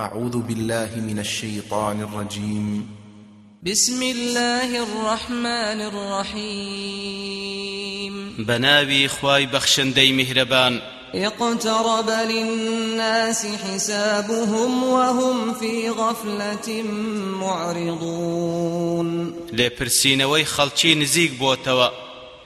أعوذ بالله من الشيطان الرجيم. بسم الله الرحمن الرحيم. بناوي خواي بخشندي مهربان اقترب للناس حسابهم وهم في غفلة معرضون. لپرسینەوەی خەڵکی نزیک بۆتەوە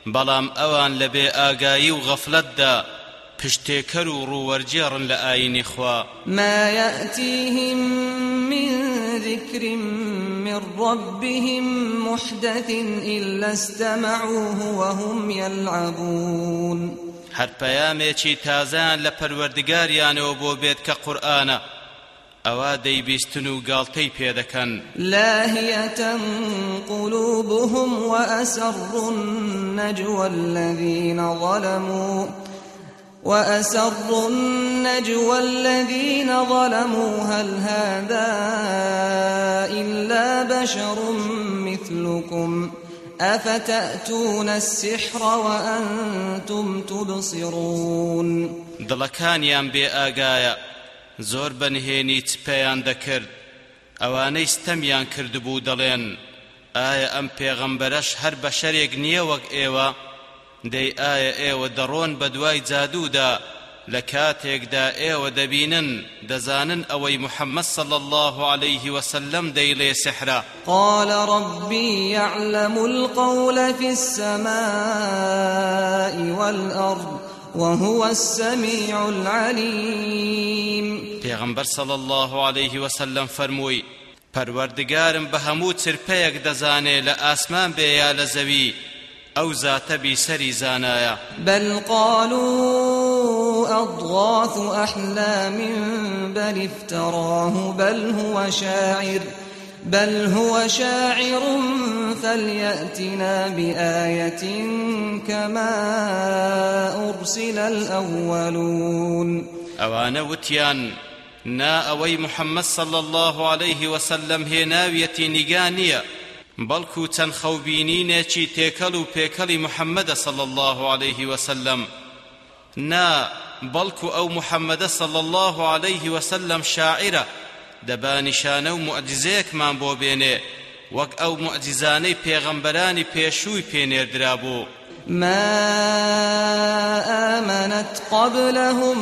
بەڵام ئەوان لەبێ ئاگایی و غەفلەتدا. پشتێکەر و ڕوووەرجێڕن لە ئاینی خوا. ما يأتيهم من ذكر من ربهم محدث إلا استمعوه وهم يلعبون. هەر پەیامێکی تازان لە پەروەردگاریانەوە بۆ بێت کە قورئانە ئەوا دەیبیستن و گاڵتەی پێدەکەن. لاهية قلوبهم وأسروا النجوى الذين ظلموا. وأسروا النجوى الذين ظلموا هل هذا إلا بشر مثلكم أفتأتون السحر وأنتم تبصرون دڵەکانیان بێ ئاگایە زۆر بەنهێنی چپەیان دەکرد. ئەوانەی ستەمیان کردبوو دەڵێن ئایا ئەم پێغەمبەرەش هەر بە شەرێک نییە وەک ئێوە؟ دەی ئایا ئێوە دەڕۆن بە دوای جادوودا لە کاتێکدا ئێوە دەبینن دەزانن ئەوەی محەممەد صلى الله عليه وسلم دەیڵێ سحرا. قال ربي يعلم القول في السماء والأرض وهو السميع العليم. پێغەمبەر صلى الله عليه وسلم فەرمووی پەروەردگارم بە هەموو چرپەیەک دەزانێ لە ئاسمان بێ یا لە زەوی. ئەو زاتە بیسەری زانایە بل قالوا أضغاث أحلام بل افتراه بل هو شاعر. بل هو شاعر فليأتنا بآية كما أرسل الأولون. ئەوانە وتیان نا ئەوەی محەممەد صلى الله عليه وسلم هێناویەتی نیگا نییە بەڵکو چەند خەوبینینێکی تێکەڵ و پێکەڵی محەممەدە صلى الله عليه وسلم. نا بەڵکو ئەو محەممەدە صلى الله عليه وسلم شاعرە دەبانیشانە و معجزەیەکمان بۆ بێنێ. وەک ئەو معجزانەی پێغەمبەرانی پێشووی بوو. ما آمنت قبلهم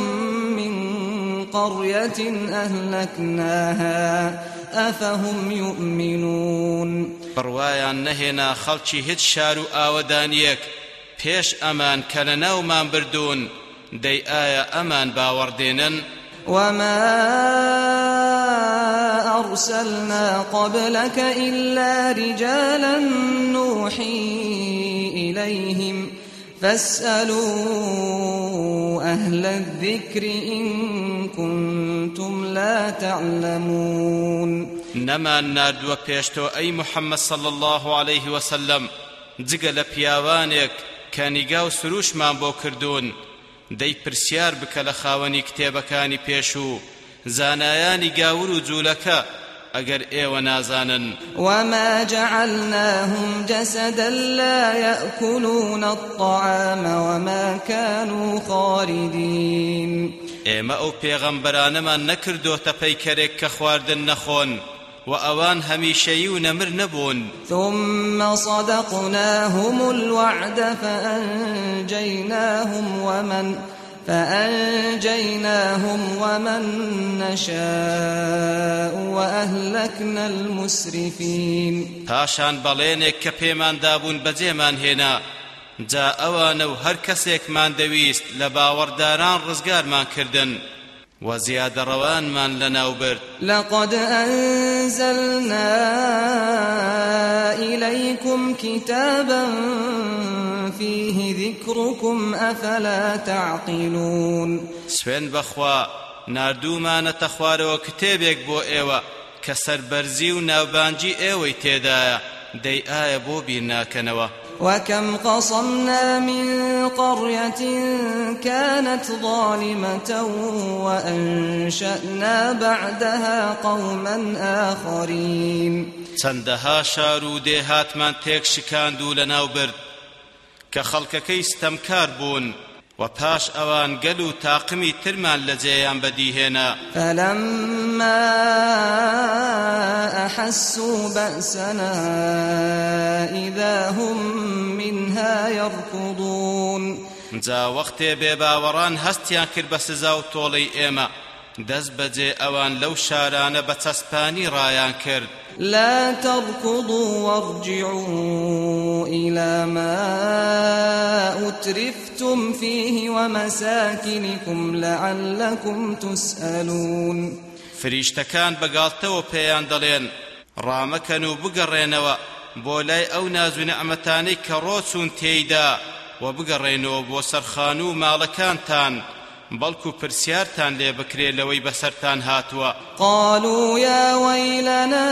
من قرية أهلكناها. أفهم يؤمنون؟ بڕوایان نەهێنا خەڵکی هیچ شار و ئاوەدانیەک پێش ئەمان کە لە ناومان بردوون دەی ئایا ئەمان باوەڕدێنن؟ وما أرسلنا قبلك إلا رجالا نوحي إليهم فاسألوا أهل الذكر إن لا تعلمون. نەمان نردووە پێشتۆ ئەی محەممەد صلى الله عليه وسلم جگە لە پیاوانێک کە نیگا و سروشمان بۆ کردوون. دەی پرسیار بکە لە خاوەنی کتێبەکانی پێش و زانایانی گاور و جوولەکە ئەگەر ئێوە نازانن. وما جعلناهم جسدا لا يأكلون الطعام وما كانوا خالدين. ئێمە ئەو پێغەمبەرانەمان نەکردۆتە پەیکەرێک کە خواردن نەخۆن و ئەوان هەمیشەیی و نەمر نەبوون. ثم صدقناهم الوعد فأنجيناهم ومن فأنجيناهم ومن نشاء وأهلكنا المسرفين. پاشان بەڵێنێک کە پێمان دابوون بەجێمان هێنا. جا ئەوانە و هەر کەسێکمان دەویست لە باوەڕداران ڕزگارمان کردن. و زیادەڕەوانمان لەناو برد لقد أنزلنا إليكم كتابا فيه ذكركم أفلا تعقلون. سوێن بەخوا نردوومانەتە خوارەوە کتێبێک بۆ ئێوە کە سەربەرزی و ناوبانجی ئێوەی تێدایە دەی ئایا بۆ بیر ناکەنەوە وكم قصمنا من قرية كانت ظالمة وأنشأنا بعدها قوما آخرين. چەندەها شار و دێهاتمان تێک شکاند و لەناو برد. کە خەڵکەکەی ستەمکار و پاش آوان گلو تاقمی ترمان لە جێیان بەدیهێنا فلما احسو بأسنا إذا هم منها يركضون. زا وەختێ بێباوەڕان هەستیان کرد بە سزا و دەست بەجێ ئەوان لەو شارانە بە چەسپانی ڕایان کرد. لا تركضوا وارجعوا إلى ما أترفتم فيه ومساكنكم لعلكم تسألون. فریشتەکان بەگاڵتەوە پێیان دەڵێن ڕامەکەن و بگەڕێنەوە بۆ لای ئەو ناز و نەعمەتانەی کە ڕۆچون تێیدا و بگەڕێنەوە بۆ سەرخان و ماڵەکانتان. بەڵکو پرسیارتان لێ بکرێ لەوەی بەسەرتان هاتووە. قالوا يا ويلنا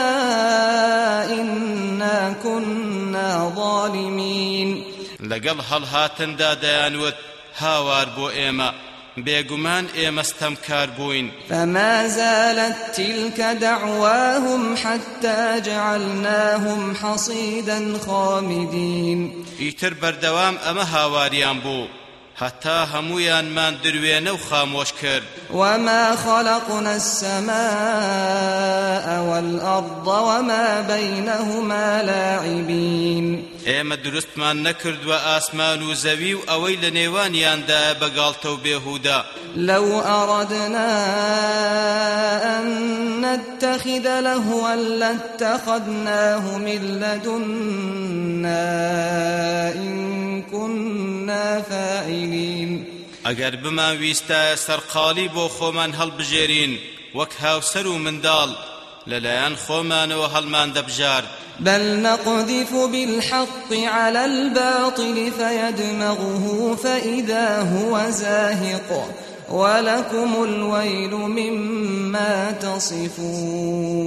إنا كنا ظالمين. لەگەڵ هەڵهاتندا دەیانوت هاوار بۆ ئێمە بێگومان ئێمەستەم کار بووین. فما زالت تلك دعواهم حتى جعلناهم حصيدا خامدين. ئیتر بەردەوام ئەمە هاواریان بوو. هەتا هەمویانمان دروێنە و خامۆش کرد. وما خلقنا السماء والأرض وما بينهما لاعبين ئێمە دروستمان نەکردووە ئاسمان و زەوی و ئەوەی لە نێوانیاندا بەگاڵتە و بێهودا. لو أردنا أن نتخذ لهوا لاتخذناه من لدنا إن كنا فاعلين. ئەگەر بمان ویستایە سەرقاڵی بۆ خۆمان هەڵبژێرین وەک هاوسەر و منداڵ لەلایەن خۆمانەوە هەڵمان دەبژارد بل نقذف بالحق على الباطل فيدمغه فإذا هو زاهق. ولكم الويل مما تصفون.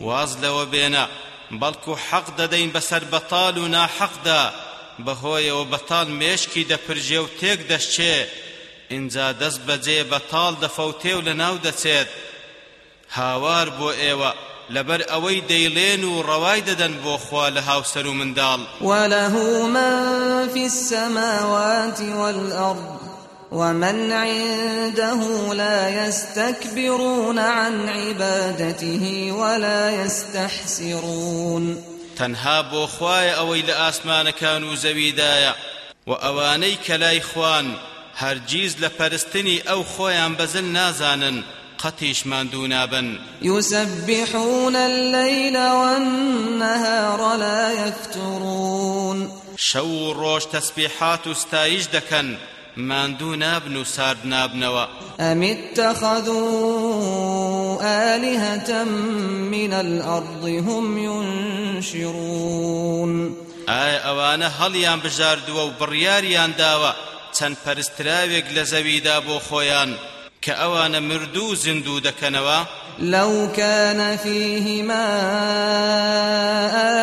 واز لەوە بێنە بەڵکو حەق دەدەین بەسەر بەتاڵ و ناحەقدا بەهۆیەوە بەتاڵ مێشکی دەپرژێ و تێک دەشچێ ئینجا دەست بەجێ بەتاڵ دەفەوتێ و لەناو دەچێت هاوار بۆ ئێوە لەبەر ئەوەی دەیڵێن و ڕەوای دەدەن بۆ خوا لە هاوسەر مندال وله من في السماوات والارض ومن عنده لا يستكبرون عن عبادته ولا يستحسرون تنها بو خوای اوي لاسمان كانوا زويدايا واواني كلاي خوان هرجيز لپرستني او خويان بزل نازانن. قەتیش ماندوو نابن يسبحون الليل والنهار لا يفترون. شەو و ڕۆژ تەسبیحات و ستایش دەکەن ماندوو نابن و سارد نابنەوە أم اتخذوا آلهة من الأرض هم ينشرون. ئایا ئەوانە هەڵیان بژاردووە و بڕیاریان داوە چەند پەرستراوێک لە زەویدا بۆ خۆیان کە ئەوانە مردوو زیندوو دەکەنەوە لو كان فيهما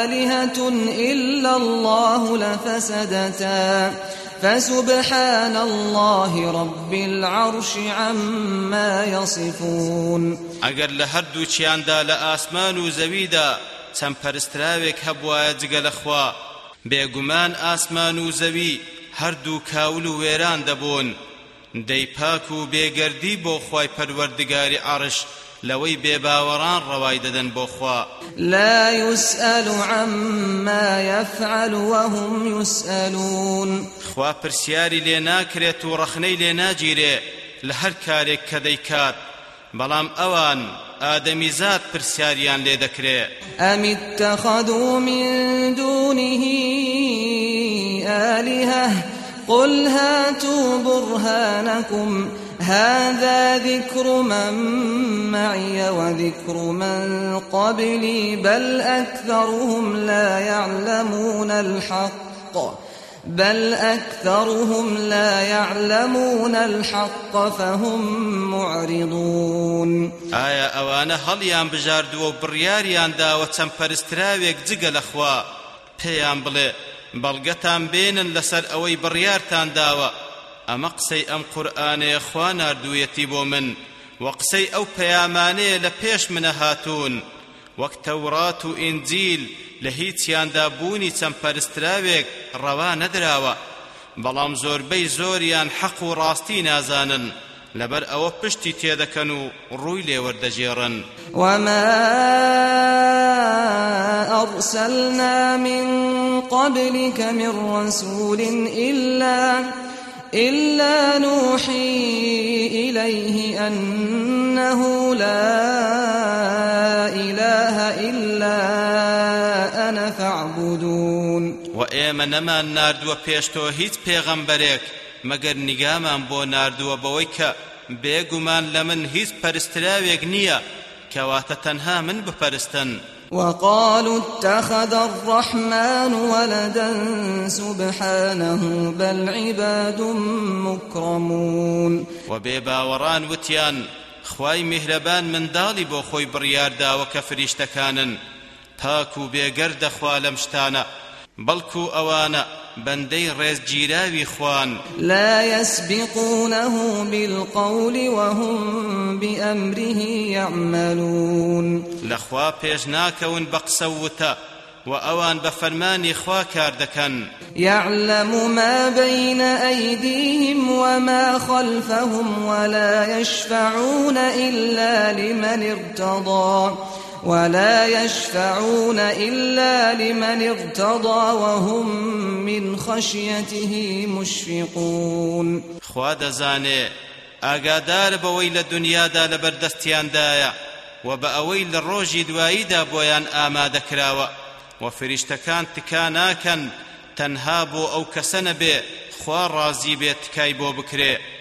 آلهة إلا الله لفسدتا. فسبحان الله رب العرش عما يصفون. ئەگەر لە هەردووچیاندا لە ئاسمان و زەویدا چەند پەرستراوێک هەبوایە جگە لەخوا بێگومان ئاسمان و زەوی هەردوو کاول و وێران دەبوون دەی پاک و بێگەردی بۆ خوای پەروەردگاری عەرش لەوەی بێباوەڕان ڕەوای دەدەن بۆ خوا. لا يسأل عما يفعل وهم يسألون. خوا پرسیاری لێ ناکرێت و ڕەخنەی لێ ناگیرێ لە هەر کارێک کە دەیکات. بەڵام ئەوان ئادەمیزاد پرسیاریان لێ دەکرێت أم اتخذوا من دونه آلهة؟ قل هاتوا برهانكم هذا ذكر من معي وذكر من قبلي بل أكثرهم لا يعلمون الحق بل أكثرهم لا يعلمون الحق فهم معرضون ئایا ئەوانە هەڵیان بژاردووە و بڕیاریان داوە چەند پەرستراوێک جگە لەخوا پێیان بڵێ. بەڵگەتان بێنن لەسەر ئەوەی بڕیارتان داوە. ئەمە قسەی ئەم قورئانەیە خوا ناردوویەتی بۆ من. و قسەی ئەو پەیامانەیە لە پێش منە هاتوون. وەک تەورات و ئینجیل لە هیچیاندا بوونی چەند پەرستراوێک ڕەوا نەدراوە. بەڵام زۆربەی زۆریان حەق و ڕاستی نازانن. لەبەر ئەوە پشتی تێدەکەن و ڕووی لێوەردەژێڕن وما أرسلنا من قبلك من رسول إلا إلا نوحي إليه أنه لا إله إلا أنا فاعبدون. وإيما نمان ناردو بيشتو هيت پیغمبرێک مەگەر نیگامان بۆ ناردووە بەوەی کە بێگومان لە من هیچ پەرستراوێک نییە کەواتە تەنها من بپەرستن. وقالوا اتخذ الرحمن ولدا سبحانه بل عباد مكرمون. وبێباوەڕان وتیان خوای میهرەبان منداڵی بۆ خۆی بڕیارداوە کە فریشتەکانن. تاک و بێگەر دەخوا لەم شتانە بەڵکو ئەوانە بەندەی ڕێزگیراوی خوان. لا يسبقونه بالقول وهم بأمره يعملون. لخوا قسە وتە وأوان بفرماني خوا كاردكن يعلم ما بين أيديهم وما خلفهم ولا يشفعون إلا لمن ارتضى. ولا يشفعون إلا لمن ارتضى وهم من خشيته مشفقون. خواد زاني ئاگادار بەوەی لە دنیادا لە بەردەستیاندایە و بە ئەوەی لە ڕۆژی دواییدا بۆیان ئامادەکراوە و فریشتەکان تکا ناکەن تەنها بۆ ئەو بکرێ.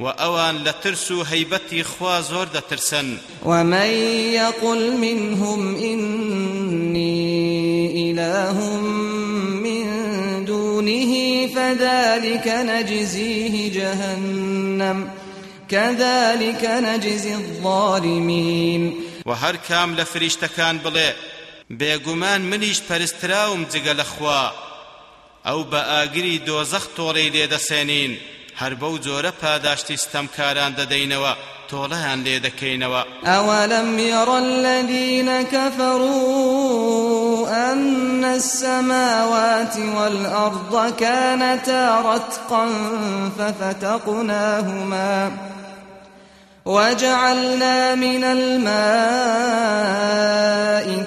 وأوان لترسو هيبتي خوا زور دترسن ومن يقل منهم إني إله من دونه فذلك نجزيه جهنم. كذلك نجزي الظالمين. وهر كام لفريشتكان بلي بێگومان منیش پەرستراوم جگە لە خوا. ئەو بە ئاگری دۆزەخ لێدەسێنین. هەر بەو جۆرە پاداشتی ستەمکاران دەدەینەوە تۆڵەیان لێ دەکەینەوە. ئەوەلم يرى الذين كفروا أن السماوات والأرض كانتا رتقا ففتقناهما وجعلنا من الماء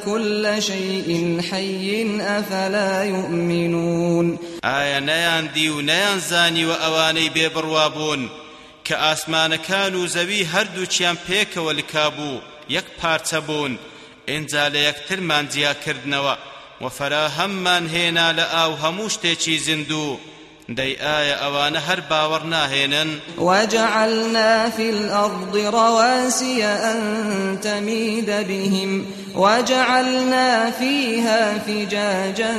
كل شيء حي أفلا يؤمنون ئایا نەیاندی و نەیانزانی و ئەوانەی بێبڕوا بوون کە ئاسمانەکان و زەوی هەردووچیان پێکەوە لکابوو یەک پارچە بوون. ئینجا لە یەکترمان جیاکردنەوە و فەراهەممان هێنا لە ئاو هەموو شتێکی زیندوو. دي آية أوان هر باور وجعلنا في الأرض رواسي أن تميد بهم. وجعلنا فيها فجاجا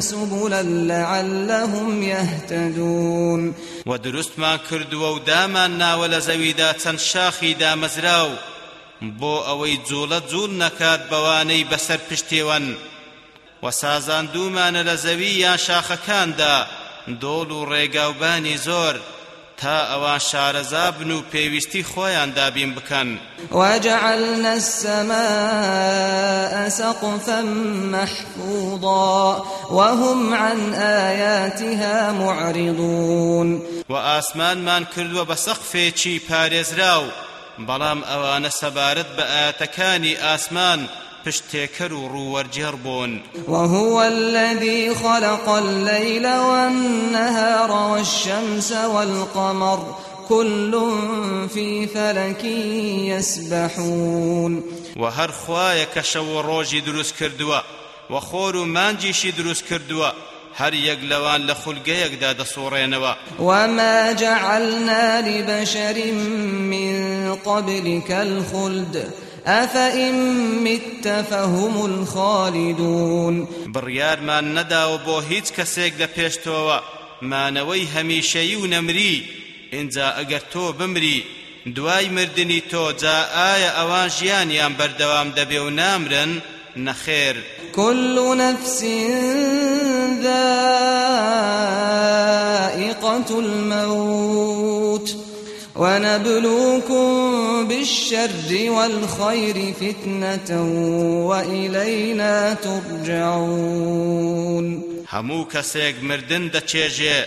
سبلا لعلهم يهتدون. ودرست ما كردوا وداما ناول زويدا تنشاخي دا مزراو. بو اوي جولة جول نكاد بواني بسر پشتيوان. وسازان دومان لزوي يا شاخكان دا. دۆڵ و ڕێگاوبانی زۆر تا ئەوان شارەزابن و پێویستی خۆیان دابین بکەن. وجعلنا السماء سقفا محفوظا وهم عن آياتها معرضون وآسمان من كردوا بسقفێکی پارێزراو بەڵام ئەوانە سەبارەت بە ئاەتەکانی ئاسمان پشتێکەر و ڕووەرجێڕ بوون. وهو الذي خلق الليل والنهار والشمس والقمر. كل في فلك يسبحون. وهر خوايك شو روجي دروس كردوا وخور مانجيشي دروس كردوا هر يك لوان لخلقيك دا صورينوا وما جعلنا لبشر من قبلك الخلد. أفإن مت فهم الخالدون. بڕیارمان ما بۆ هیچ کەسێک لە پێشتەوە مانەوەی هەمیشەیی و نەمری ئینجا ئەگەر تۆ بمری دوای مردنی تۆ جا ئایا ئەوان ژیانیان بەردەوام دەبێ و نامرن نەخێر. كل نفس ذائقة الموت. ونبلوكم بالشر والخير فتنة وإلينا ترجعون. همو كسيق مردن دا چيجي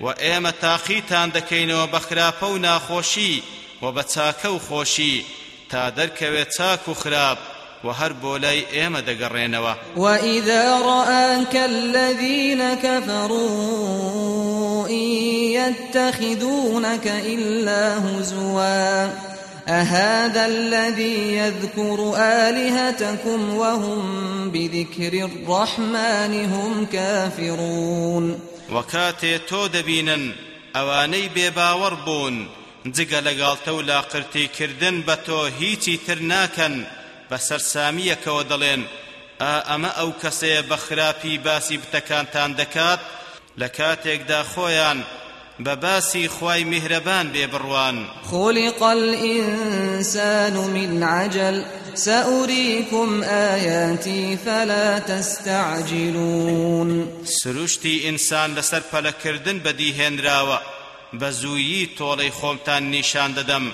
و ئێمە تاقیتان دەکەینەوە بە خراپە و ناخۆشی و بە چاکە و خۆشی. تا دەرکەوێت چاک و خراپ وهر بولاي ايما دقرينوا وإذا رآك الذين كفروا إن يتخذونك إلا هزوا أهذا الذي يذكر آلهتكم وهم بذكر الرحمن هم كافرون وكاتي تو دبينا ئەوانەی بێباوەڕ بوون جگە لە گاڵتە و لاقرتی کردن بە تۆ هیچی تر ناکەن. بە سەرسامیەکەوە دەڵێن ئا ئەمە ئەو کەسەیە بە خراپی باسی بتەکانتان دەکات؟ لە کاتێکدا خۆیان بە باسی خوای میهرەبان بێبڕوان خلق الإنسان من عجل سأريكم آياتي فلا تستعجلون. سروشتي إنسان لسر پلکردن بدیهێنراوە بە زوویی تۆڵەی خۆمتان نیشان دەدەم.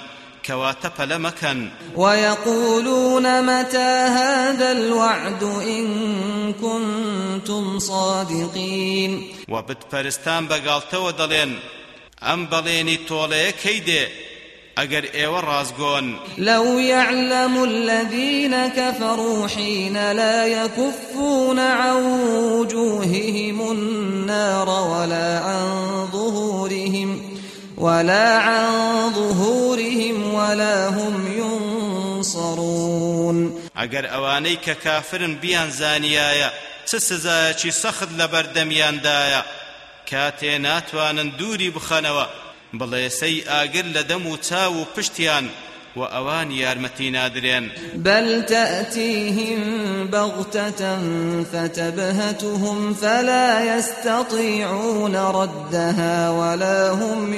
كواتا فلمكن ويقولون متى هذا الوعد إن كنتم صادقين؟ وبت فرستان بقالتو دلين أم بليني تولي كيدي اگر أيوه رازقون لو يعلم الذين كفروا حين لا يكفون عن وجوههم النار ولا عن ظهورهم ولا ئەگەر ئەوانەی کە کافرن بیان زانیایە چ سزایەکی سەخت لە بەردەمیاندایە؟ کاتێ ناتوانن دووری بخەنەوە بڵێسەی ئاگر لە دەم و چاو و پشتیان وأوان يارمتي نادرين. بل تأتيهم بغتة فتبهتهم فلا يستطيعون ردها ولا هم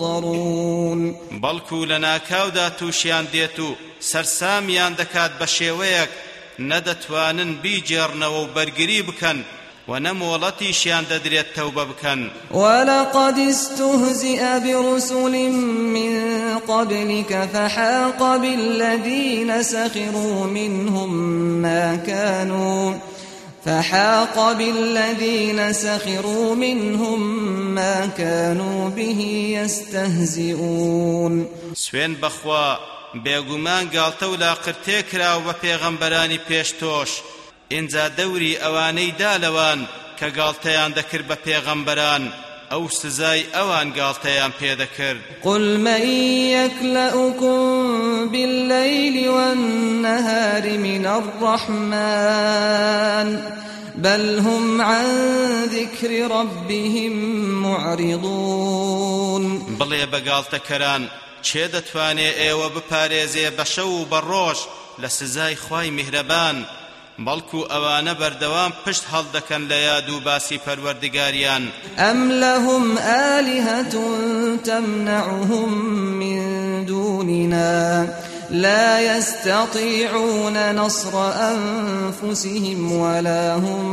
ينظرون. بلكو لنا كاودا توشيان ديتو سرساميان دكات بشيويك ندتوانن بيجرنو وبرگري بكن. ونمولتي شيان ددريت توبة بكن. ولقد استهزئ برسل من قبلك فحاق بالذين سخروا منهم ما كانوا فحاق بالذين سخروا منهم ما كانوا به يستهزئون. سوين بخوا بێگومان گاڵتە و لاقرتێکرا و بە پێغەمبەرانی پێشتۆش ئینجا دەوری ئەوانەی دالەوان کە گاڵتەیان دەکرد بە پێغەمبەران ئەو سزای ئەوان گاڵتەیان پێدەکرد قل من يكلأكم بالليل والنهار من الرحمن بل هم عن ذكر ربهم معرضون. بڵێ بەگاڵتەکەران چێ دەتوانێ ئێوە بپارێزێ بە شەو و بە ڕۆژ لە سزای خوای میهرەبان؟ بەڵکو ئەوانە بەردەوام پشت هەڵدەکەن لە یاد و باسی پەروەردگاریان. ئەم لەهم ئالیهة تمنعهم من دوننا لا يستطيعون نصر أنفسهم ولا هم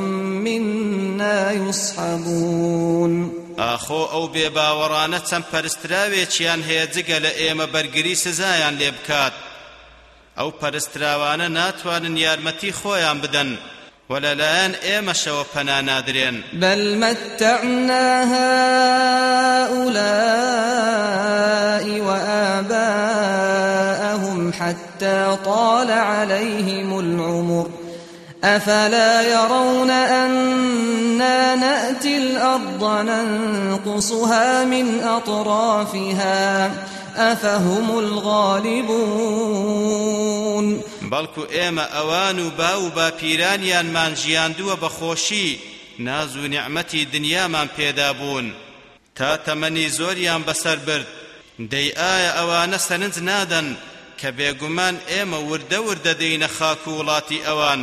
منا يصحبون ئاخۆ ئەو بێباوەڕانە چەند پەرستراوێکیان هەیە جگە لە ئێمە بەرگری سزایان لێ بکات. ئەو پەرستراوانە ناتوانن یارمەتی خۆیان بدەن ولەلایەن ئێمەشەوە پەنا نادرێن. بل متعنا هؤلاء وآباءهم حتى طال عليهم العمر. أفلا يرون أنا نأتي الأرض ننقصها من أطرافها؟ أفهم الغالبون. بەڵکو ئێمە ئەوان و باو باپیرانیانمان ژیاندووە بەخۆشی ناز و نیعمەتی دنیامان پێدا بوون. تا تەمەنی زۆریان بەسەر برد دەی ئایا ئەوانە سەرنج نادەن کە بێگومان ئێمە وردە وردە دەینە خاک و وڵاتی ئەوان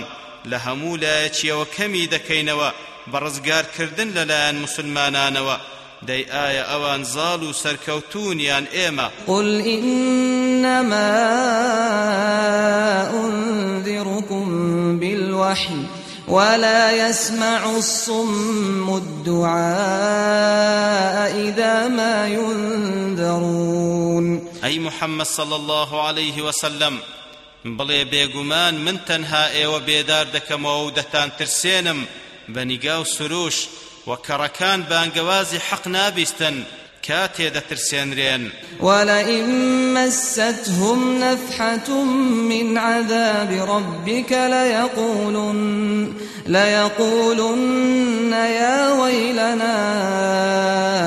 لە هەموو لایەکیەوە کەمی دەکەینەوە بە ڕزگارکردن لەلایەن موسڵمانانەوە. دەی ئایا ئەوان زاڵ و سەرکەوتوون یان ئێمە؟ قل إنما أنذركم بالوحي ولا يسمع الصم الدعاء إذا ما ينذرون. أي محمد صلى الله عليه وسلم بڵێ بێگومان من تەنها ئێوە بێدار دەکەمەوە و دەتان ترسێنم بە نیگا و سروش و کەڕەکان بانگەوازی حەق نابیستن کاتێ دەترسێنرێن ولئن مستهم نفحة من عذاب ربك ليقولن ليقولن يا ويلنا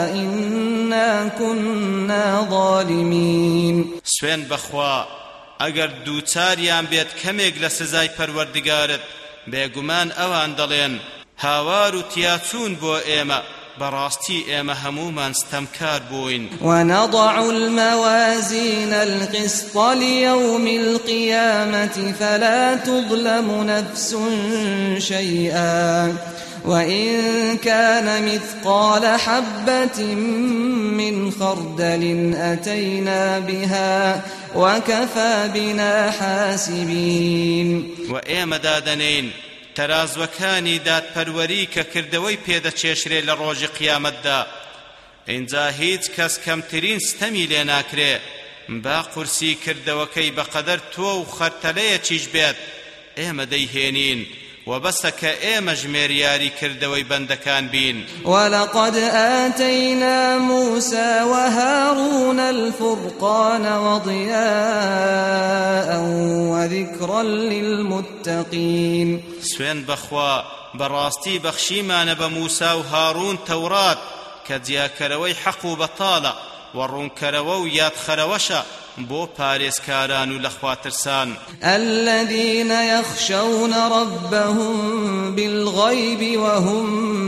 إنا كنا ظالمين. سوێن بەخوا ئەگەر دووچاریان بێت کەمێک لە سزای پەروەردگارت بێگومان ئەوان دەڵێن هاوار و تیاچوون بۆ ئێمە براستي ئێمە هەمومان ستەمکار بوين ونضع الموازين القسط ليوم القيامة فلا تظلم نفس شيئا. وإن كان مثقال حبة من خردل أتينا بها وكفى بنا حاسبين. وإيما دادنين تەرازوەکانی دادپەروەری کە کردەوەی پێدەچێشرێ لە ڕۆژی قیامەتدا. ئینجا هیچ کەس کەمترین ستەمی لێ ناکرێ. با قورسی کردەوەکەی بەقەدەر تۆ و خەرتەلەیەکیش بێت. ئێمە دەیهێنین. وبسك ايما جميرياري كردوي بندكان بين ولقد آتينا موسى وهارون الفرقان وضياء وذكرا للمتقين سوين بخوا براستي بخشيمان بموسى وهارون تورات كدياكروي حق بطالة وڕوونکەرەوە ياد خەرەوەشە بو باريس كاران لخواترسان الذين يخشون ربهم بالغيب وهم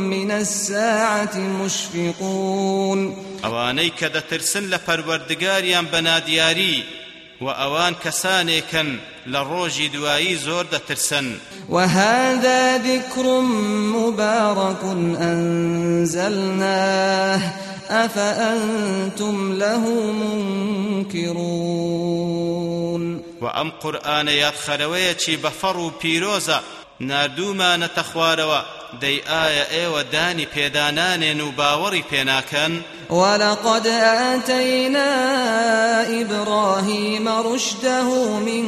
من الساعة مشفقون. اواني كده ترسن لپروردگاريان بنادياري وأوان كسانيكن لروجي دوائي زور ترسن وهذا ذكر مبارك أنزلناه. أفأنتم له منكرون. وأم قرآن يدخلويتي بفرو بيروزا ناردومانە تەخوارەوە. دەی ئایا ئێوە دانی پێدانانێن و باوەڕی پێناکەن؟ ولقد آتينا إبراهيم رشده من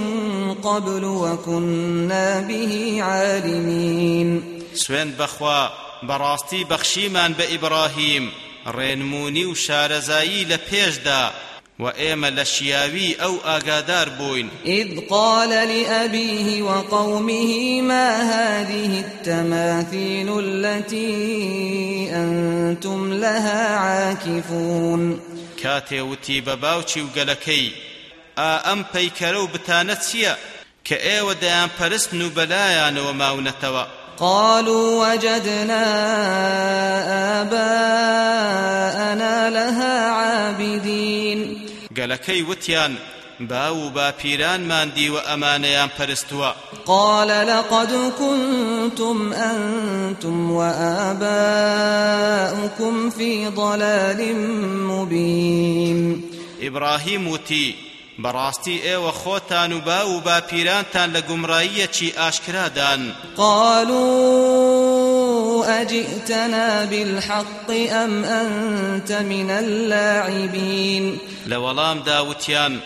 قبل وكنا به عالمين. سوين بخوا براستي بخشيمان بإبراهيم ڕێنمونی و شارەزایی لە پێشدا وإيما لشياوي أو آقادار بوين. إذ قال لأبيه وقومه ما هذه التماثيل التي أنتم لها عاكفون؟ كاتي وتي بباوشي وقلكي أم بيكرو بتانتسيا كأيوة ديان پرسن بلايان وماونتوا. قالوا وجدنا آباءنا لها عابدين. قالكي وتيان باو با پیران دي وأمانيان پرستوا قال لقد كنتم أنتم وآباؤكم في ضلال مبين. إبراهيم وتي براستي ئێوە خۆتان و با و باپیرانتان لە گومڕاییەکی ئاشکرادان. قالوا أجئتنا بالحق أم أنت من اللاعبين؟ لولام داوتيان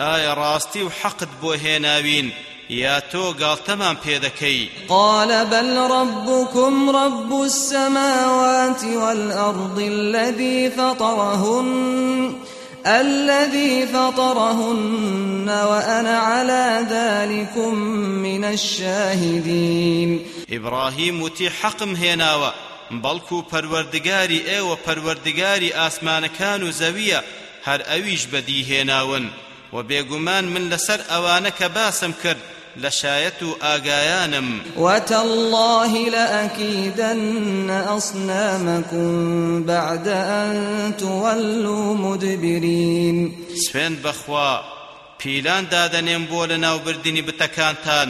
آية راستي وحقد بوهيناوين يا تو قال تمام بيدكي قال بل ربكم رب السماوات والأرض الذي فطرهن. الذي فطرهن وأنا على ذلكم من الشاهدين. إبراهيم وتي حقم هناوة بەڵکو پەروەردگاری ئێوە پەروەردگاری ئاسمانەکان و زەویە هەر ئەویش بەدیهێناون و بێگومان من ئەوانە کە باسم کرد لشايت آقايانم وتالله لأكيدن أصنامكم بعد أن تولوا مدبرين. سفين بخوا پیلان دادنێم بۆ لە ناوبردنی بتەکانتان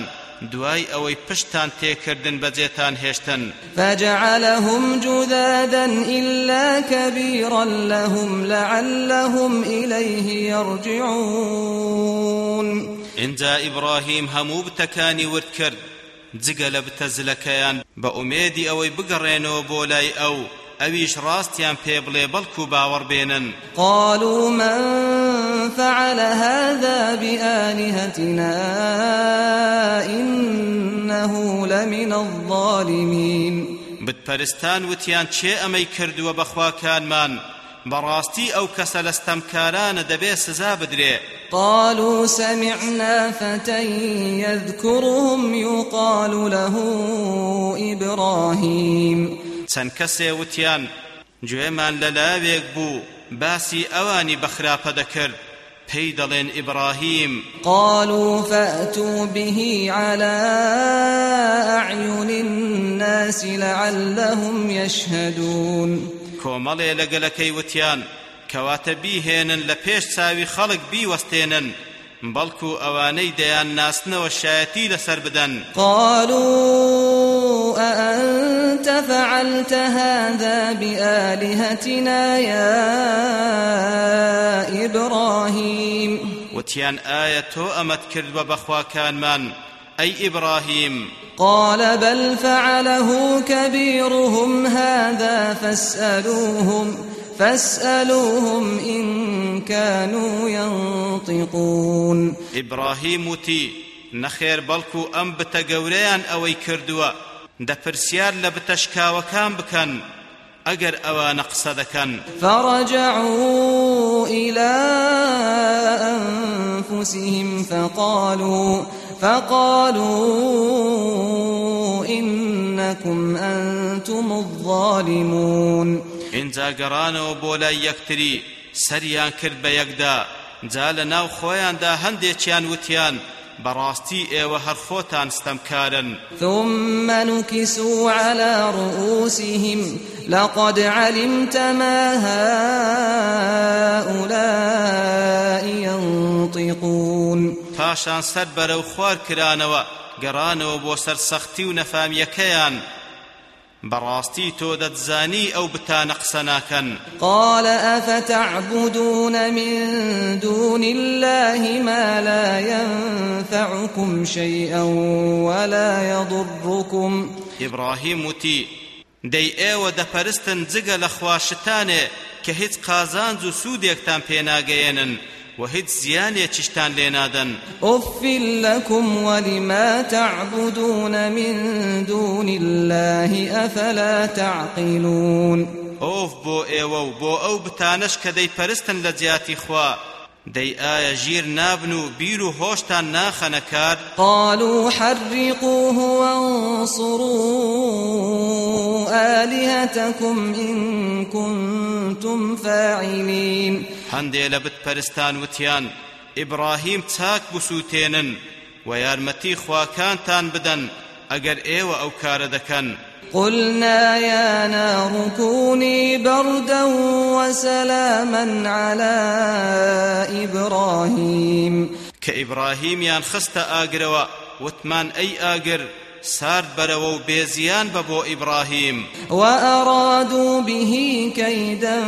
دوای ئەوەی پشتان تێکردن بەجێتان هێشتن. فجعلهم جذادا إلا كبيرا لهم لعلهم إليه يرجعون. اینجا ئیبراهیم هەموو بتەکانی ورد کرد جگە لە بتەزلەکەیان بە ئومێدی ئەوەی بگەڕێنەوە بۆ لای ئەو ئەویش ڕاستیان پێ بڵێ بەڵکو باوەڕ بێنن قالوا من فعل هذا بآلهتنا إنه لمن الظالمين. بتپەرستان وتیان چێ ئەمەی کردووە بەخواکانمان کەسە لە ستەمکارانە دەبێ سزا بدرێ قالوا سمعنا فتى يذكرهم يقال له إبراهيم. چەند کەسێ وتیان گوێمان لە لاوێک بوو باسی ئەوانی بەخراپە دەکرد پێی دەڵێن ئیبراهیم قالوا فأتوا به على أعين الناس لعلهم يشهدون. کۆمەڵێ لەگەلەکەی وتیان کەواتە بیهێنن لە پێش چاوی خەڵک بیوەستێنن بەڵکو ئەوانەی دەیان ناسنەوە شایەتی لەسەر بدەن. قالوا أأنت فعلت هذا بآلهتنا يا إبراهيم؟ وتیان ئایا تۆ ئەمەت کرد بە بەخواکانمان ئەی ئیبراهیم قال بل فعله كبيرهم هذا فاسألوهم فاسألوهم إن كانوا ينطقون. نەخێر بەڵکو ئەم بتە گەورەیان ئەوەی کردووە دەپرسیار لە بتەشکاوەکان بکەن ئەگەر ئەوانە قسە دەکەن فرجعوا إلى أنفسهم فقالوا فقالوا إنكم أنتم الظالمون. بۆ لای یەکتری سەریان کرد بە یەکدا جا ناو خۆیاندا هەندێکیان وتیان بەڕاستی ئێوە هەر خۆتان ستەمکارن. ثم نكسوا على رؤوسهم لقد علمت ما هؤلاء ينطقون پاشان سەر بەرەو خوار کرانەوە گەڕانەوە بۆ سەرسەختی و نەفامیەکەیان. بەڕاستی تۆ دەتزانی ئەو بتانە قسە ناکەن. قال أفتعبدون من دون الله ما لا ينفعكم شيئا ولا يضركم. ئیبراهیم وتی دەی ئێوە دەپەرستن جگە لە خواشتانێ کە هیچ قازانج و سوودێکتان پێناگەێنن و هیچ زیانێکیشتان لێنادەن أف لكم ولما تعبدون من دون الله أفلا تعقلون؟ ئۆف بۆ ئێوە و بۆ ئەو بتانەش کە دەیپەرستن لە جیاتی خوا. دەی ئایا ژیر نابن و بیر و هۆشتان ناخەنە کار؟ قالوا حرقوه وانصروا آلهتكم إن كنتم فاعلين. هەندێ لە بتپەرستان وتیان ئیبراهیم چاک بسووتێنن و یارمەتی خواکانتان بدەن ئەگەر ئێوە ئەو کارە دەکەن. قلنا يا نار كوني بردا وسلاما على إبراهيم. کە ئیبراهیمیان خستە ئاگرەوە وتمان ئەی ئاگر سارد بەرەوە و بێزیان بە بۆ ئیبراهیم وأرادوا به كيدا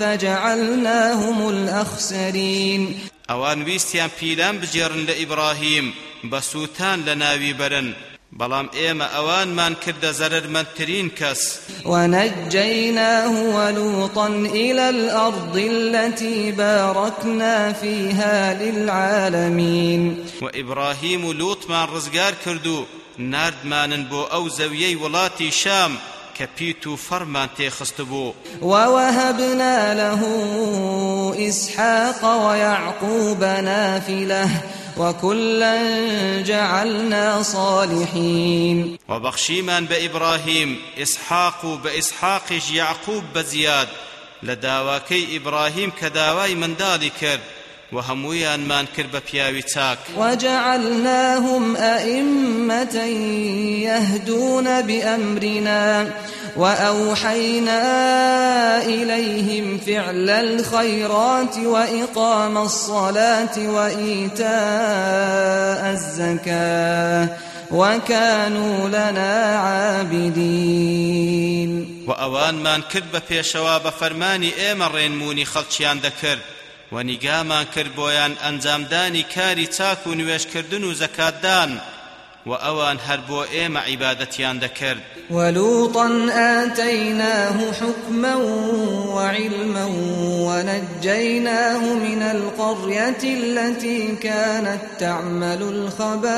فجعلناهم الأخسرين. ئەوان ویستیان پیلان بجێڕن لە ئیبراهیم بە سووتان لە ناوی بەرن بەڵام ئێمە ئەوانمان کردە زەرمەندترین کەس. ونجيناه ولوطا إلى الأرض التي باركنا فيها للعالمين. و ئیبراهیم و لوتمان ڕزگار کرد و ناردمانن بۆ ئەو زەویەی وڵاتی شام کە پیت و فەرمان تێخست بوو. ووهبنا له إسحاق ويعقوب نافلة وكلا جعلنا صالحين. و بەخشیمان بە ئیبراهیم ئیسحاق و بە ئیسحاقیش یعقوب بەزیاد لە داواکەی ئیبراهیم کە داوای منداڵی کرد و هەموویانمان کرد بە پیاوی چاک وجعلناهم أئمة يهدون بأمرنا. وأوحينا إليهم فعل الخيرات وإقام الصلاة وإيتاء الزكاة وكانوا لنا عابدين. و ئەوانمان کرد بە پێشەوە بە فەرمانی ئێمە ڕێنمونی خەڵکیان دەکرد و نیگامان کرد بۆیان ئەنجامدانی کاری چاک و نوێشکردن و زەکاتدان و ئەوان هەر بۆ ئێمە عیبادەتیان دەکرد ولوطا آتيناه حكما وعلما ونجيناه من القرية التي كانت تعمل الخبائث.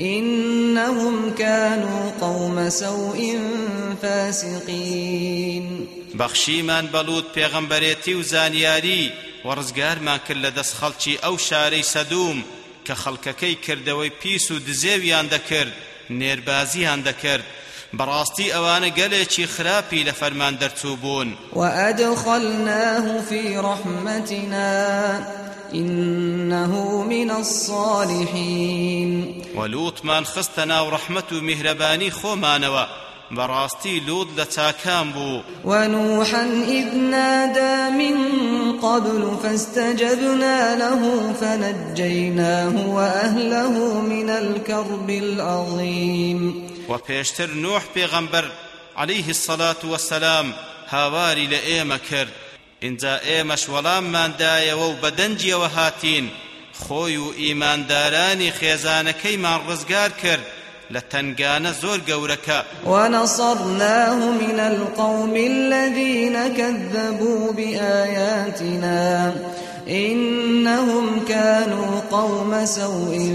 إنهم كانوا قوم سوء فاسقين. بەخشیمان بەلوود پێغەمبەرێتی و زانیاری وەڕزگارمان کرد لە دەست خەڵکی ئەو شارەی سەدوم. کە خەڵکەکەی کردەوەی پیس و دزێویان دەکرد نێربازیان دەکرد. گەلێکی خراپی لە فەرمان دەرچوو بوون وأدخلناه في رحمتنا إنه من الصالحين. ولوط من خستنا ورحمة مهرباني خومانوا براستي لود لتاكام بو. ونوحا إذ نادى من قبل فاستجبنا له فنجيناه وأهله من الكرب العظيم. وبيشتر نوح بيغمبر عليه الصلاة والسلام هاواري لئيما كرد ئینجا ئێمەش وەڵامماندایەوە و بەدەنجیەوە هاتین خۆی و ئیماندارانی خێزانەکەیمان ڕزگار کرد لە تنگانە زۆر گەورەکە ونصرناه من القوم الذين كذبوا بآياتنا. إنهم كانوا قوم سوء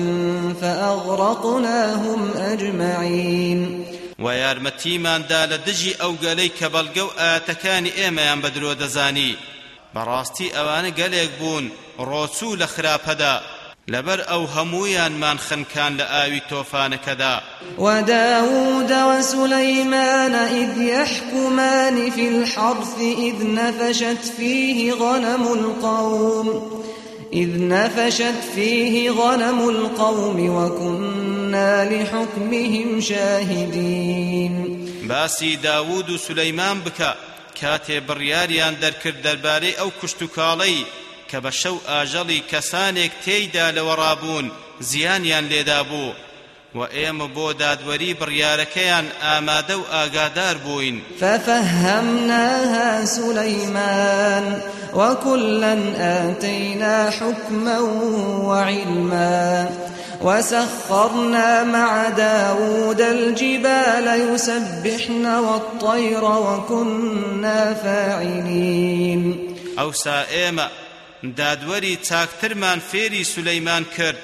فأغرقناهم أجمعين. و یارمەتیماندا لە دژی ئەو گەلەی کە بەڵگە و ئاەتەکانی ئێمەیان بەدرۆ دەزانی بەڕاستی ئەوانە گەلێک بوون ڕۆچوو لە خراپەدا لەبەر ئەو هەموویانمان خنکان لە ئاوی تۆفانەکەدا. وداود وسليمان إذ يحكمان في الحرث إذ نفشت فيه غنم القوم إذ نفشت فيه غنم القوم وكنا لحكمهم شاهدين. باسی داود و سلەیمان بکە کاتێ بڕیاریان دەرکرد دەربارەی ئەو کشت و کاڵەی کە بە شەو ئاژەڵی کەسانێک تێیدا لەوەڕابوون زیانیان لێدا بوو. و ئێمە بۆ دادوەری بڕیارەکەیان ئامادە و ئاگادار بووین. ففهمناها سليمان وكلا آتينا حكما وعلما وسخرنا مع داود الجبال يسبحن والطير وكنا فاعلين. ئەو سا ئێمە دادوەری چاکترمان فێری سولەیمان کرد.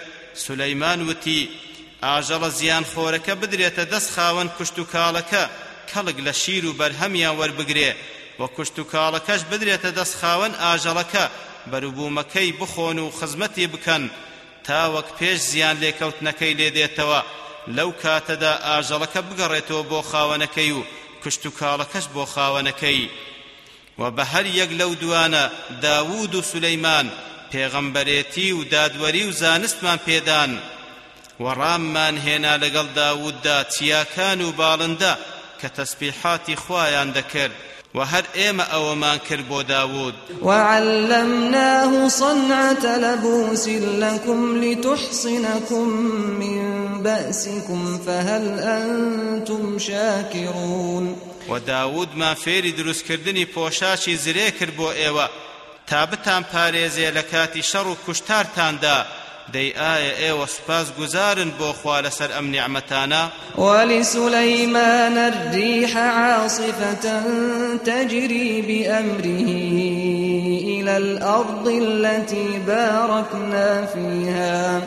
سولەیمان وتی ئاژەڵە زیان خۆرەکە بدرێتە دەست خاوەن کشت و کاڵەکە کەڵک لە شیر و بەرهەمیان وەربگرێ. و کشت و کاڵەکەش بدرێتە دەست خاوەن ئاژەڵەکە بەروبوومەکەی بخۆن و خزمەتی بکەن. تا وەک پێش زیان لێکەوتنەکەی لێ دێتەوە لەو کاتەدا ئاژەڵەکە بگەڕێتەوە بۆ خاوەنەکەی و کشت و کاڵەکەش بۆ خاوەنەکەی. و بە هەر یەک داوود و سولەیمان پێغەمبەرێتی و دادوەری و زانستمان پێدان. وەڕاممان هێنا لەگەڵ داوددا چیاکان و باڵندە وهر ئێمە ئەوەمان کرد بۆ داود وعلمناه صنعة لبوس لكم لتحصنكم من بأسكم فهل أنتم شاكرون؟ وداود ما فێری دروستکردنی پۆشاچی زرێ کرد بۆ ئێوە. تا بتان پارێزێ لە کاتی شەڕ و کوشتارتاندا. دەی ئایا ئێوە سوپاس گوزارن بۆ خوا لەسەر ئەم نیعمەتانە ولسليمان الريح عاصفة تجري بأمره إلى الأرض التي باركنا فيها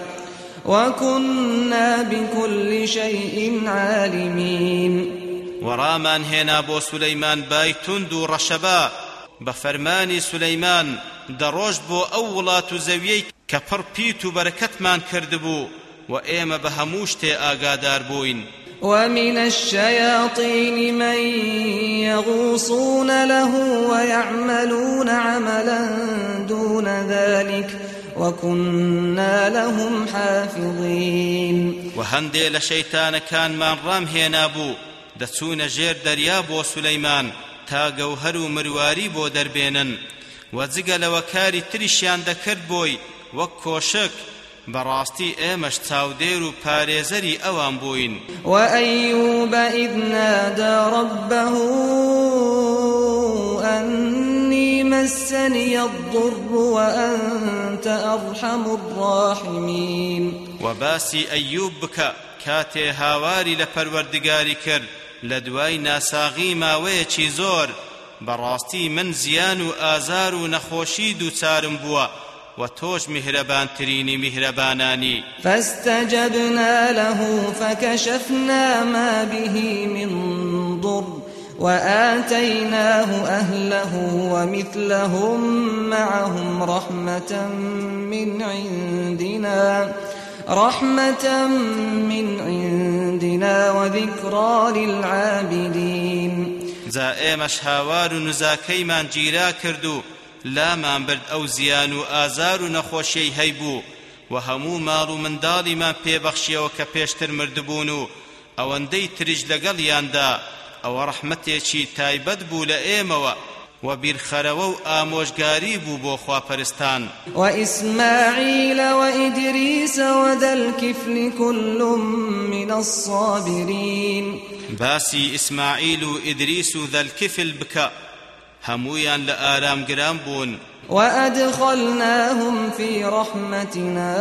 وكنا بكل شيء عالمين. ورامان هنا بو سليمان بايتند رشبا. بفرماني سليمان دروج بو أولات زويك کە پڕ پیت و بەرەکەتمان کردبوو و ئێمە بە هەموو شتێ ئاگادار بووین ومن الشياطين من يغوصون له ويعملون عملا دون ذلك وكنا لهم حافظين وهندي لشيطان كان من رام هنابو دەچوونە ژێر دەریا بۆ سولەیمان تا گەوهەر و مرواری بۆ دەربێنن. و جگە لەوە کاری تریشیان دەکرد بۆی وەک کۆشک بەڕاستی ئێمەش چاودێر و پارێزەری ئەوان بووین. وأيوب إذ نادى ربه أني مسني الضر وأنت أرحم الراحمين. وباسي أيوب بك كاتي هاواري لپروردگاري كرد لدواي ناساغي ماوەیەکی زۆر بەڕاستی من زیان و ئازار و نەخۆشی دووچارم بووە وتوش مهربان تريني مهرباناني فاستجبنا له فكشفنا ما به من ضر وآتيناه أهله ومثلهم معهم رحمة من عندنا. رحمة من عندنا وذكرى للعابدين. جا ئێمەش هاوار و نزاکەیمان گیرا کرد و لامان برد ئەو زیان و ئازار و نەخۆشیەی هەیبوو و هەموو ماڵ و منداڵیمان پێبەخشیەوە کە پێشتر مردبوون و ئەوەندەی ترش لەگەڵیاندا ئەوە ڕەحمەتێکی تایبەت بوو لە ئێمەوە. وبيرخروا آموشگاري بو بو خواپرستان وإسماعيل وإدريس وذا الكفل كل من الصابرين باسي إسماعيل وإدريس ذا الكفل بكا همويا لآرام قرام بون وأدخلناهم في رحمتنا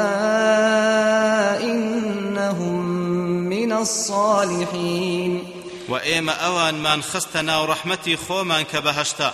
إنهم من الصالحين وإيما أوان من خستنا ورحمتي خوما كبهشتا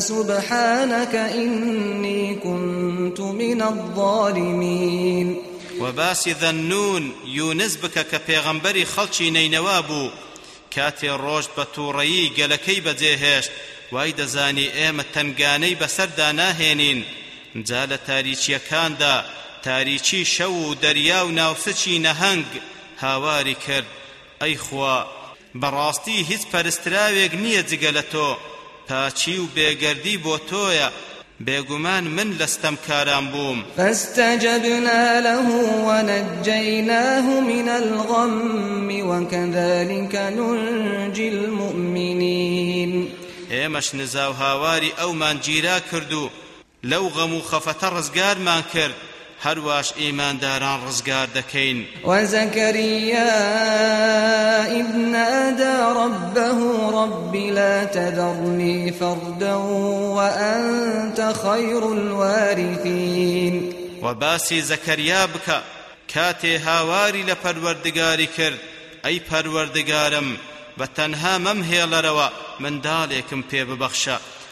سبحانك إني كنت من الظالمين. وباسی ذنون یونس بکە کە پێغەمبەری خەڵکی نەینەوا بوو کاتێ ڕۆژ بە تووڕەیی گەلەکەی بەجێهێشت وای دەزانی ئێمە تنگانەی بەسەردا ناهێنین جا لە تاریچیەکاندا تاریچی شەو و دەریا و ناوسچی نەهەنگ هاواری کرد. خوا بەڕاستی هیچ پەرستراوێک نییە جگە پاچی و بێگەردی بۆ تۆیە بێگومان من لەستەم کاران بووم. فاستجبنا له ونجيناه من الغم وكذلك ننجي المؤمنين. ئێمەش نزاو هاواری ئەومان گیرا کرد و لەو غەم و خەفەتە ڕزگارمان کرد. هەروەش ئێمانداران ڕزگار دەکەین. وەزەکەریە ئیبنەدا ڕبه ڕبی لە تەدەڕنی فەڕدە وەئەنتە خەیر الواریثین و باسی زەکەریا بکە کاتێ هاواری لە پەروەردگاری کرد. ئەی پەروەردگارم بە تەنها مەمهێڵەرەوە منداڵێکم پێ ببەخشە.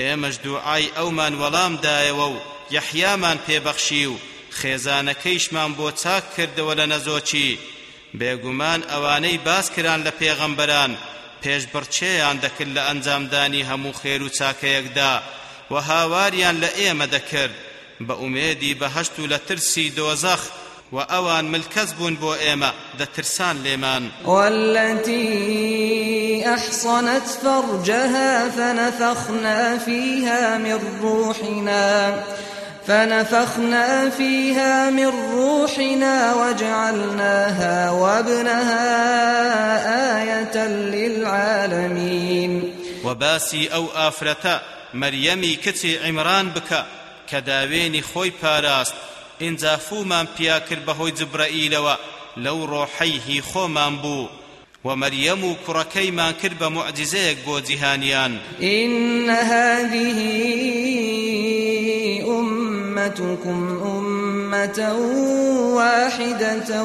ئێمەش دوعای ئەومان وەڵام دایەوە و یەحیامان پێبەخشی و خێزانەکەیشمان بۆ چاک کردەوە لە نەزۆچی. بێگومان ئەوانەی باس کران لە پێغەمبەران پێشبڕچێیان دەکرد لە ئەنجامدانی هەموو خێر و چاکەیەکدا و هاواریان لە ئێمە دەکرد. بە ئومێدی بەهەشت و لە ترسی دۆزەخ وأوان ملكز بون بو إيما دا ترسان ليمان والتي أحصنت فرجها فنفخنا فيها من روحنا فنفخنا فيها من روحنا وجعلناها وابنها آية للعالمين. وباسي أو آفرتا مريمي كتي عمران بك كداويني خوي باراست ئینجا فومان پیا کرد بەهۆی جبرائیلەوە لەو ڕۆحەی خۆمان بوو. ومريم كركي ما كرب معجزيك بو جهانيان إن هذه أمتكم أمة واحدة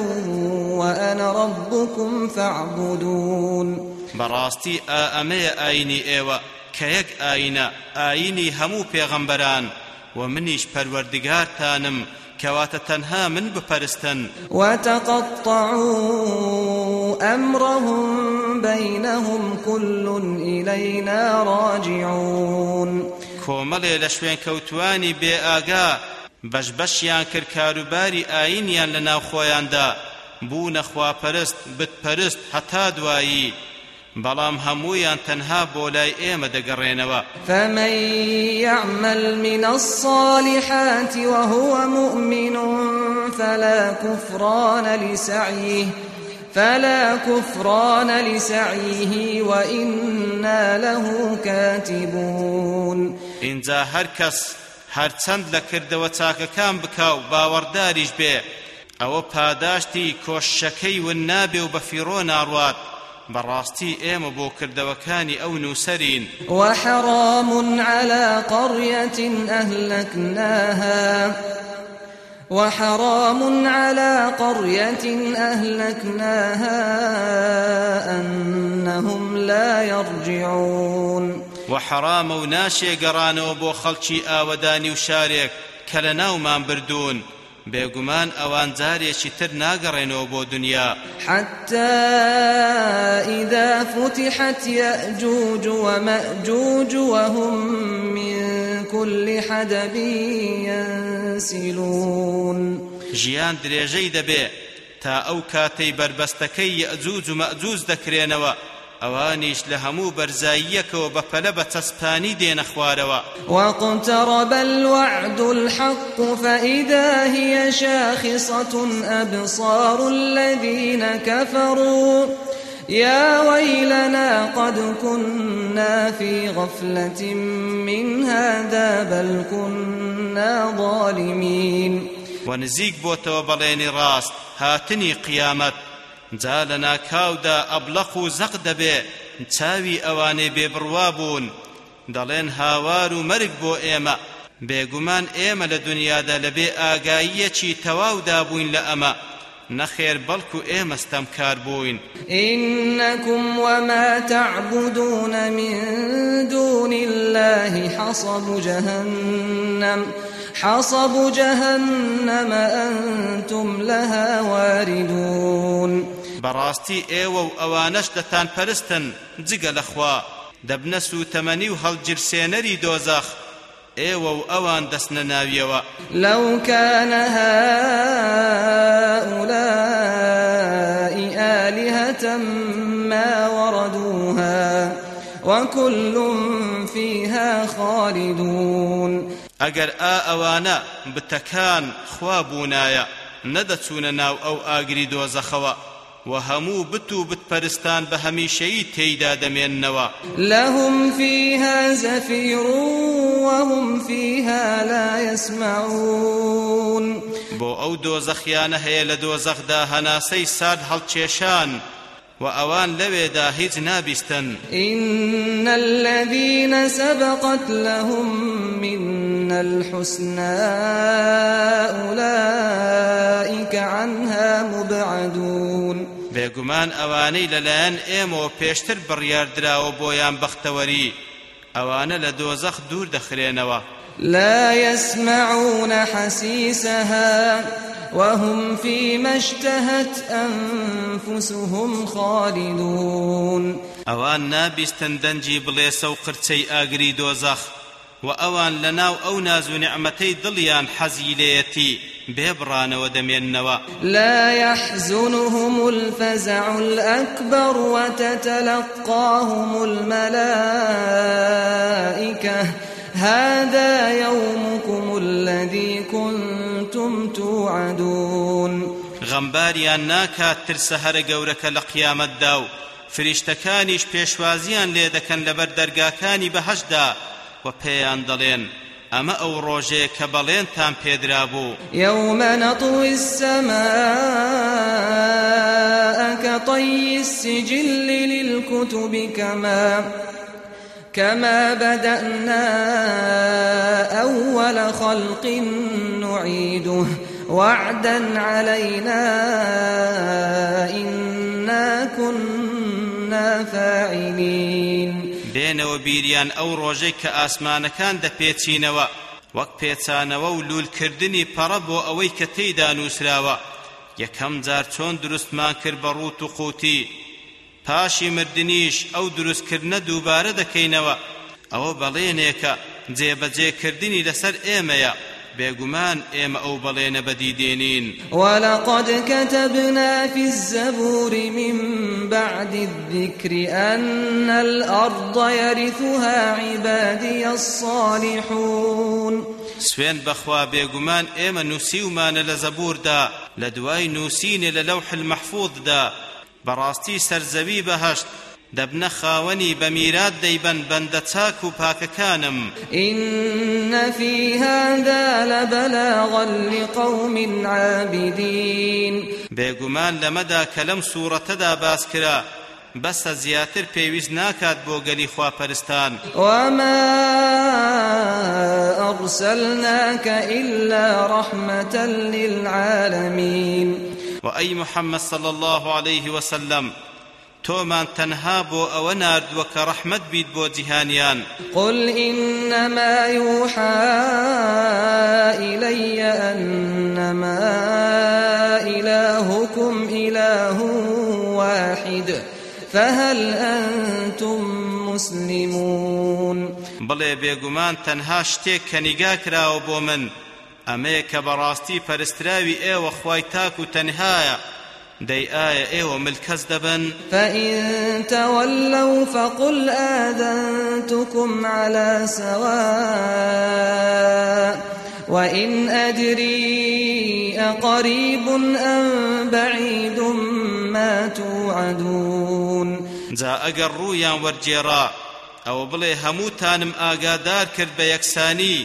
وأنا ربكم فاعبدون. براستي آمي آيني ايوة كيك آينا آيني همو پیغمبران. ومنيش پروردگار تانم كوات تنها من بپرستن وتقطعوا أمرهم بينهم كل إلينا راجعون. كومل لشوين كوتواني بي آقا بش بشيان كر كاروباري آينيان لنا خويان دا بوون خوا پرست بت پرست حتا دوایی. بەڵام هەموویان تەنها بۆ لای ئێمە دەگەڕێنەوە. فمن يعمل من الصالحات وهو مؤمن فلا كفران لسعيه فلا كفران لسعيه وإنا له كاتبون. اینجا هەر کەس هەرچەند لە کردەوە چاکەکان بکاو باوەڕداریش بێ. ئەوە پاداشتی کۆشەکەی ون نابێ و بە فیڕۆ ناڕوات بەڕاستی ئێمە بۆ کردەوەکانی ئەو نووسەرین وحرام على قرية أهلكناها. وحرام على قرية أهلكناها أنهم لا يرجعون. وحرام و ناشێ گەڕانەوە بۆ خەڵکی ئاوەدانی و شارێک کە لە ناومان بردوون بێگومان ئەوان جارێکی تر ناگەڕێنەوە بۆ دنیا. حتى إذا فتحت يأجوج ومأجوج وهم من كل حدب ينسلون. ژیان درێژەی دەبێ تا ئەو کاتەی بربەستەکەی یەجوج و مەجوج دەکرێنەوە. ئەوانیش لە هەموو بەرزاییەکەوە بە پەلە بە چەسپانی دێنە خوارەوە. واقترب الوعد الحق فإذا هي شاخصة أبصار الذين كفروا. يا ويلنا قد كنا في غفلة من هذا بل كنا ظالمين. ونزیک بۆتەوە بەڵێنی ڕاست هاتنی قیامەت. جا لە ناکاودا ئەبلەق و زەق دەبێ چاوی ئەوانەی بێبڕوا بوون. دەڵێن هاوار و مەرگ بۆ ئێمە. بێگومان ئێمە لە دنیادا لەبێ ئاگاییەکی تەواودا بووین لە ئەمە. نخير بلكو إيما استمكار بوين إنكم وما تعبدون من دون الله حصب جهنم حصب جهنم أنتم لها واردون. براستي ايو اوانش دتان پرستن جگه لخوا دبنسو تمني وحل جرسينري دوزخ ايو اوان دسن ناويوا لو كان هؤلاء آلهة ما وردوها وكل فيها خالدون اگر آوانا بتكان خوابونايا ندتون ناو او آگري دوزخوا وهمو بتو بتپرستان بهميشي تيدا دمينوا لهم فيها زفير وهم فيها لا يسمعون. بو أو دوزخيان هي لدوزخ دا هناسي ساد هالچيشان وأوان لويدا هيج نابستن إن الذين سبقت لهم منا الحسنى أولئك عنها مبعدون. بێگومان ئەوانەی لەلایەن ئێمەوە پێشتر بڕیاردراوە بۆیان بەختەوەری. ئەوانە لە دۆزەخ دوور دەخرێنەوە. لا يسمعون حسيسها وهم فيما اشتهت أنفسهم خالدون. أوان نابستن دنجي بليس وقرتي آقري دوزخ وأوان لناو أو ناز نعمتي ضليان حزيليتي بێبڕانەوە دەمێننەوە لا يحزنهم الفزع الأكبر وتتلقاهم الملائكة. هذا يومكم الذي كنتم توعدون. غەمباریان ناکات ترسە هەرە گەورەکە لە قیامەتدا و فریشتەکانیش پێشوازیان لێ دەکەن لەبەر دەرگاکانی بەهەشدا و پێیان دەڵێن. ئەمە ئەو ڕۆژەیە کە پێدرا بوو. يوم نطوي السماء كطي السجل للكتب كما كما بدأنا أول خلق نعيده. وعدا علينا إنا كنا فاعلين. بێنەوە بیریان ئەو ڕۆژەی کە ئاسمانەکان دەپێچینەوە. وەک پێچانەوە و لولکردنی پەڕە بۆ ئەوەی کە تێیدا نووسراوە یەکەم جار چۆن دروستمان کرد بە ڕوت و قوتی. پاشی مردنیش ئەو دروستکردنە دووبارە دەکەینەوە. ئەوە بەڵێنێکە جێبەجێکردنی لەسەر ئێمەیە. بێگومان ئێمە ئەو بەڵێنە بەدیدێنین. ولقد كتبنا في الزبور من بعد الذكر أن الأرض يرثها عبادي الصالحون. سوێن بەخوا بێگومان ئێمە نووسیومانە لە زەبوردا لە دوای نووسینێ لە لەوح المەحفوظدا بەڕاستی سەرزەوی بەهەشت دەبنە خاوەنی بە میرات دەیبەن بەندە چاک و پاکەکانم. إن في هذا لبلاغا لقوم عابدين. بێگومان لەمەدا کە لەم سوورەتەدا باس کرا بەسە زیاتر پێویست ناکات بۆ گەلی خواپەرستان. وما أرسلناك إلا رحمة للعالمين. وأي محمد صلى الله عليه وسلم تۆمان تەنها بۆ ئەوە ناردووە کە ڕەحمەت بیت بۆ جیهانیان. قل إنما يوحى إلي أنما إلهكم إله واحد فهل أنتم مسلمون؟ بڵێ بێگومان تەنها شتێک کە نیگا کراوە بۆ من. ئەمەیە کە بەڕاستی پەرستراوی ئێوە خوای تاک و تەنهایە. دەی ئایا ئێوە ملکەس دەبن فإن تولوا فقل آذنتكم على سواء وإن أدري أقريب أم بعيد ما توعدون جا ئەگەر ڕوویان وەرجێڕا ئەوە بڵێ هەمووتانم ئاگادار کرد بە یەکسانی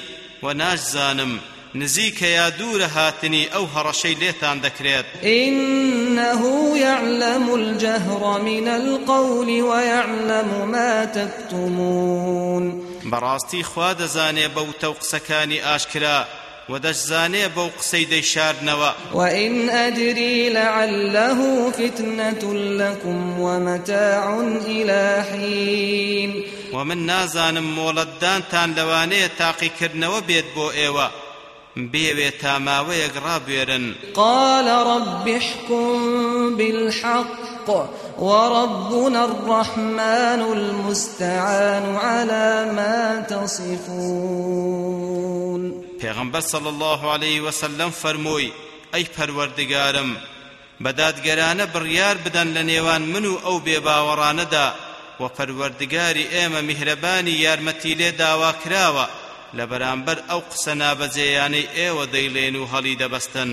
و ناشزانم نزیکە یا دوورە هاتنی ئەو هەڕەشەی لێتان دەکرێت. إنه يعلم الجهر من القول ويعلم ما تكتمون. بەڕاستی خوا دەزانێ بەو تەو قسەکانی ئاشکرا و دەشزانێ بەو قسەی دەیشاردنەوە. وإن أدري لعله فتنة لكم ومتاع إلى حين. ومن نازانم مۆڵەتدانتان لەوانەیە تاقیکردنەوە بێت بۆ ئێوە. بێوێ تا ماوەیەک ڕابێرن قال رب احكم بالحق وربنا الرحمن المستعان على ما تصفون. پێغەمبەر صلی الله عليه وسلم فەرمووی ئەی پەروەردگارم بەدادگەرانە بڕیار بدەن لە نێوان من و ئەو بێباوەڕانەدا و پەروەردگاری ئێمە میهرەبانی یارمەتی لێ داوا کراوە لە بەرامبەر ئەو قسە نابەجێیانەی ئێوە دەیڵێن و هەڵی دەبەستن.